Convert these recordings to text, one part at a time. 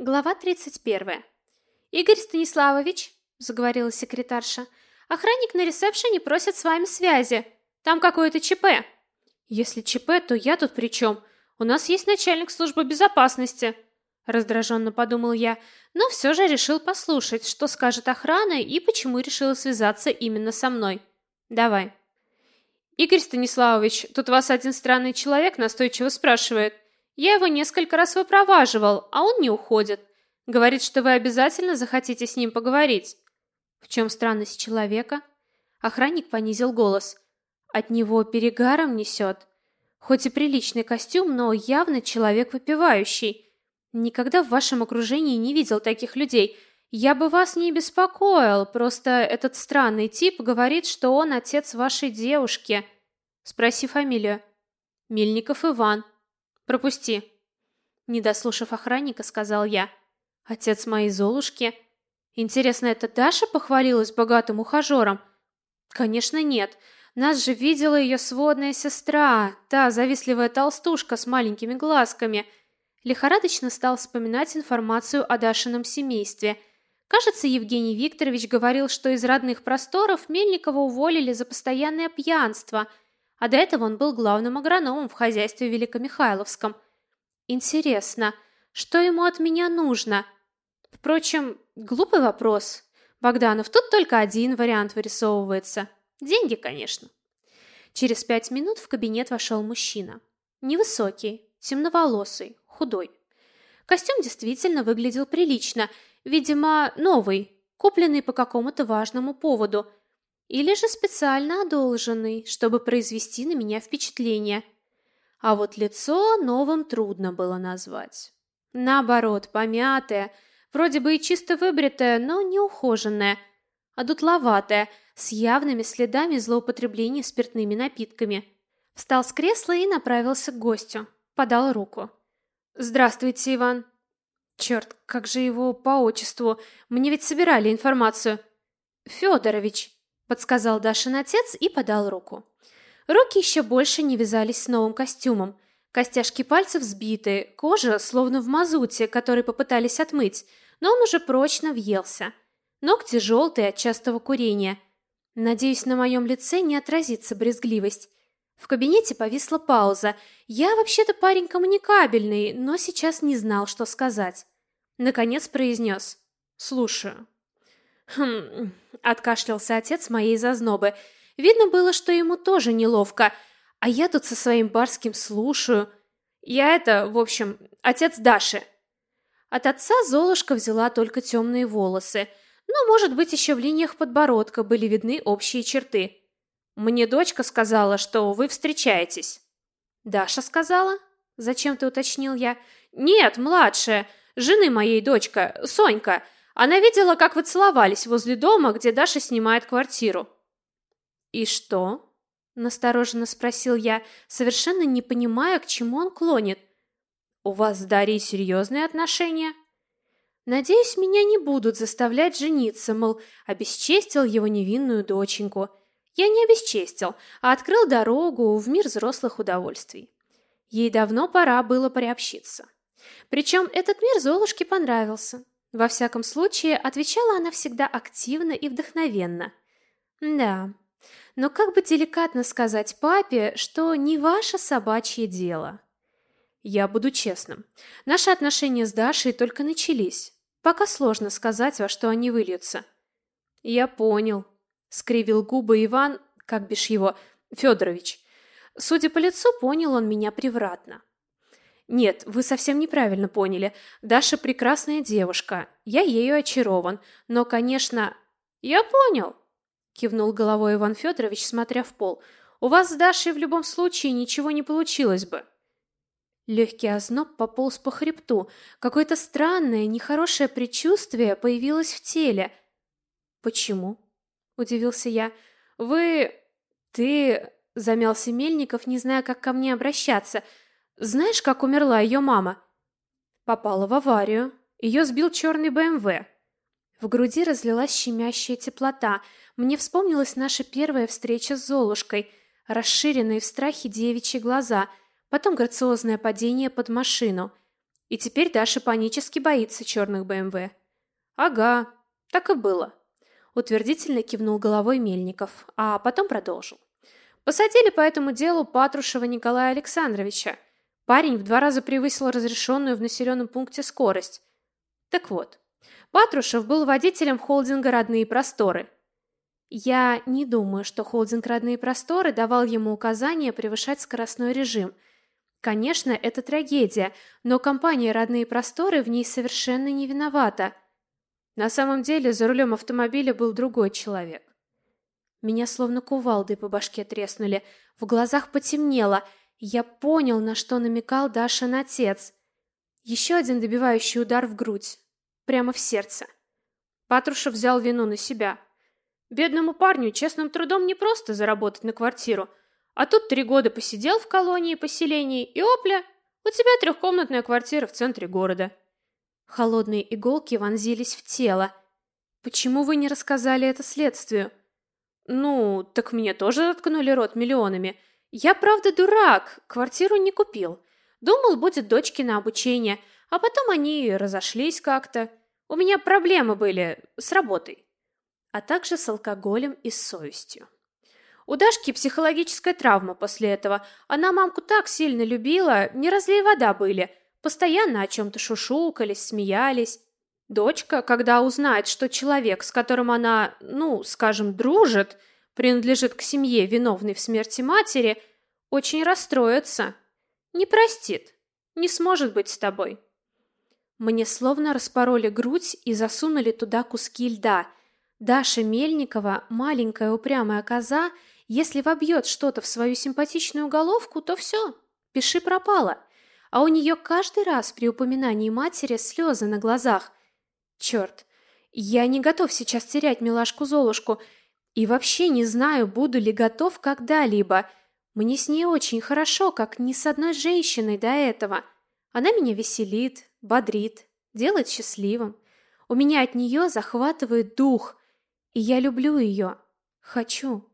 Глава 31. Игорь Станиславович, заговорила секретарша. Охранник на ресепшене просит с вами связи. Там какое-то ЧП. Если ЧП, то я тут при чем? У нас есть начальник службы безопасности, раздраженно подумал я, но все же решил послушать, что скажет охрана и почему решила связаться именно со мной. Давай. Игорь Станиславович, тут вас один странный человек настойчиво спрашивает. Я его несколько раз выпроваживал, а он не уходит. Говорит, что вы обязательно захотите с ним поговорить. В чем странность человека? Охранник понизил голос. От него перегаром несет. Хоть и приличный костюм, но явно человек выпивающий. Никогда в вашем окружении не видел таких людей. Я бы вас не беспокоил, просто этот странный тип говорит, что он отец вашей девушки. Спроси фамилию. Мельников Иван. Пропусти. Не дослушав охранника, сказал я: "Отец моей Золушки. Интересно, это Даша похвалилась богатым ухажером?» Конечно, нет. Нас же видела ее сводная сестра, та завистливая толстушка с маленькими глазками. Лихорадочно стал вспоминать информацию о Дашином семействе. Кажется, Евгений Викторович говорил, что из родных просторов Мельникова уволили за постоянное пьянство – а до этого он был главным агрономом в хозяйстве Великомихайловском. Интересно, что ему от меня нужно? Впрочем, глупый вопрос. Богданов, тут только один вариант вырисовывается. Деньги, конечно. Через пять минут в кабинет вошел мужчина. Невысокий, темноволосый, худой. Костюм действительно выглядел прилично, видимо, новый, купленный по какому-то важному поводу – или же специально одолженный, чтобы произвести на меня впечатление. А вот лицо новым трудно было назвать. Наоборот, помятое, вроде бы и чисто выбритое, но не ухоженное, а дутловатое, с явными следами злоупотребления спиртными напитками. Встал с кресла и направился к гостю. Подал руку. «Здравствуйте, Иван». Черт, как же его по отчеству? Мне ведь собирали информацию. Федорович подсказал Дашин отец и подал руку. Руки еще больше не вязались с новым костюмом. Костяшки пальцев сбиты, кожа словно в мазуте, который попытались отмыть, но он уже прочно въелся. Ногти желтые от частого курения. Надеюсь, на моем лице не отразится брезгливость. В кабинете повисла пауза. Я вообще-то парень коммуникабельный, но сейчас не знал, что сказать. Наконец произнес. «Слушаю». Хм, откашлялся отец моей зазнобы. Видно было, что ему тоже неловко, а я тут со своим барским слушаю. Я это, в общем, отец Даши. От отца Золушка взяла только темные волосы, но, может быть, еще в линиях подбородка были видны общие черты. Мне дочка сказала, что вы встречаетесь. Даша сказала? Зачем-то уточнил я. Нет, младшая, жены моей дочка, Сонька. Она видела, как вы целовались возле дома, где Даша снимает квартиру. И что? настороженно спросил я, совершенно не понимая, к чему он клонит. У вас с Дарьей серьезные отношения? Надеюсь, меня не будут заставлять жениться, мол, обесчестил его невинную доченьку. Я не обесчестил, а открыл дорогу в мир взрослых удовольствий. Ей давно пора было приобщиться. Причем этот мир Золушке понравился. Во всяком случае, отвечала она всегда активно и вдохновенно. Да. Но как бы деликатно сказать папе, что не ваше собачье дело? Я буду честным. Наши отношения с Дашей только начались. Пока сложно сказать, во что они выльются. Я понял, скривил губы Иван, как бишь его, Федорович. Судя по лицу, понял он меня превратно. Нет, вы совсем неправильно поняли. Даша прекрасная девушка. Я ею очарован. Но, конечно, я понял, кивнул головой Иван Федорович, смотря в пол. У вас с Дашей в любом случае ничего не получилось бы. Легкий озноб пополз по хребту. Какое-то странное, нехорошее предчувствие появилось в теле. Почему? удивился я. Вы ты замялся Мельников, не зная, как ко мне обращаться. Знаешь, как умерла ее мама? Попала в аварию. Ее сбил черный БМВ. В груди разлилась щемящая теплота. Мне вспомнилась наша первая встреча с Золушкой, расширенные в страхе девичьи глаза, потом грациозное падение под машину. И теперь Даша панически боится черных БМВ. Ага, так и было. Утвердительно кивнул головой Мельников, а потом продолжил. Посадили по этому делу Патрушева Николая Александровича. Парень в два раза превысил разрешенную в населенном пункте скорость. Так вот, Патрушев был водителем холдинга «Родные просторы». Я не думаю, что холдинг «Родные просторы» давал ему указание превышать скоростной режим. Конечно, это трагедия, но компания «Родные просторы» в ней совершенно не виновата. На самом деле, за рулем автомобиля был другой человек. Меня словно кувалдой по башке треснули, в глазах потемнело. Я понял, на что намекал Дашин отец. Еще один добивающий удар в грудь, прямо в сердце. Патрушев взял вину на себя. Бедному парню честным трудом не просто заработать на квартиру, а тут три года посидел в колонии поселений, и опля, у тебя трехкомнатная квартира в центре города. Холодные иголки вонзились в тело. Почему вы не рассказали это следствию? Ну, так мне тоже заткнули рот миллионами. Я, правда, дурак, квартиру не купил. Думал, будет дочке на обучение, а потом они разошлись как-то. У меня проблемы были с работой, а также с алкоголем и с совестью. У Дашки психологическая травма после этого. Она мамку так сильно любила, не разлей вода были. Постоянно о чем-то шушукались, смеялись. Дочка, когда узнает, что человек, с которым она, ну, скажем, дружит, принадлежит к семье, виновной в смерти матери, очень расстроится. Не простит. Не сможет быть с тобой. Мне словно распороли грудь и засунули туда куски льда. Даша Мельникова, маленькая упрямая коза, если вобьет что-то в свою симпатичную головку, то все, пиши пропало. А у нее каждый раз при упоминании матери слезы на глазах. Черт, я не готов сейчас терять милашку-золушку и вообще не знаю, буду ли готов когда-либо. Мне с ней очень хорошо, как ни с одной женщиной до этого. Она меня веселит, бодрит, делает счастливым. У меня от нее захватывает дух, и я люблю ее. Хочу.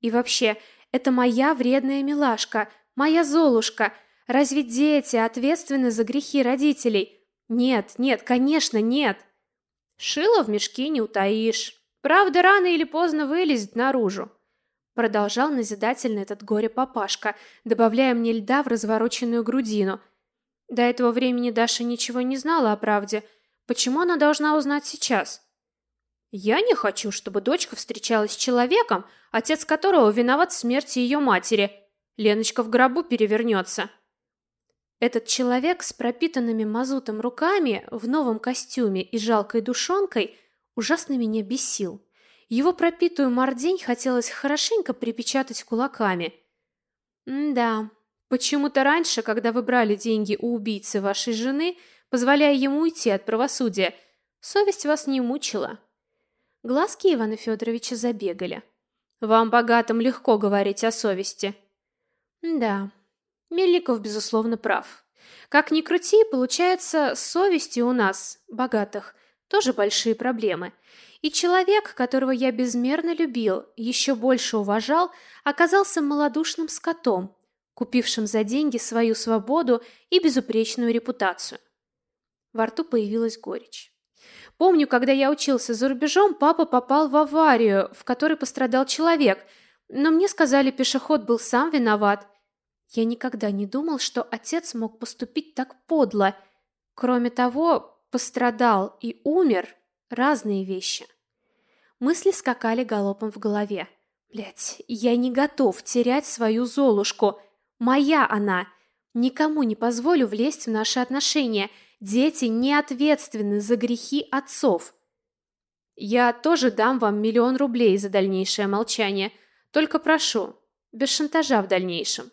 И вообще, это моя вредная милашка, моя Золушка. Разве дети ответственны за грехи родителей? Нет, нет, конечно, нет. Шило в мешке не утаишь. Правда, рано или поздно вылезет наружу. Продолжал назидательно этот горе-папашка, добавляя мне льда в развороченную грудину. До этого времени Даша ничего не знала о правде. Почему она должна узнать сейчас? Я не хочу, чтобы дочка встречалась с человеком, отец которого виноват в смерти ее матери. Леночка в гробу перевернется. Этот человек с пропитанными мазутом руками, в новом костюме и жалкой душонкой ужасно меня бесил. Его пропитую мордень хотелось хорошенько припечатать кулаками. М-да, почему-то раньше, когда вы брали деньги у убийцы вашей жены, позволяя ему уйти от правосудия, совесть вас не мучила. Глазки Ивана Федоровича забегали. Вам богатым легко говорить о совести. Да, Мельников, безусловно, прав. Как ни крути, получается, с совестью у нас, богатых, тоже большие проблемы. И человек, которого я безмерно любил, еще больше уважал, оказался малодушным скотом, купившим за деньги свою свободу и безупречную репутацию. Во рту появилась горечь. Помню, когда я учился за рубежом, папа попал в аварию, в которой пострадал человек, но мне сказали, пешеход был сам виноват – я никогда не думал, что отец мог поступить так подло. Кроме того, пострадал и умер разные вещи. Мысли скакали галопом в голове. Блять, я не готов терять свою Золушку. Моя она. Никому не позволю влезть в наши отношения. Дети не ответственны за грехи отцов. Я тоже дам вам миллион рублей за дальнейшее молчание. Только прошу, без шантажа в дальнейшем.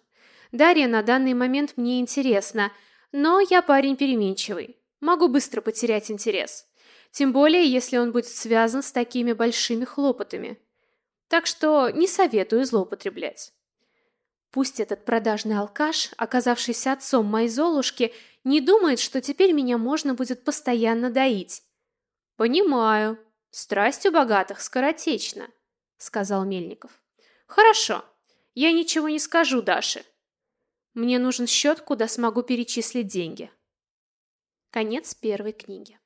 Дарья на данный момент мне интересна, но я парень переменчивый. Могу быстро потерять интерес. Тем более, если он будет связан с такими большими хлопотами. Так что не советую злоупотреблять. Пусть этот продажный алкаш, оказавшийся отцом моей Золушки, не думает, что теперь меня можно будет постоянно доить. Понимаю. Страсть у богатых скоротечна, сказал Мельников. Хорошо. Я ничего не скажу Даше. Мне нужен счет, куда смогу перечислить деньги. Конец первой книги.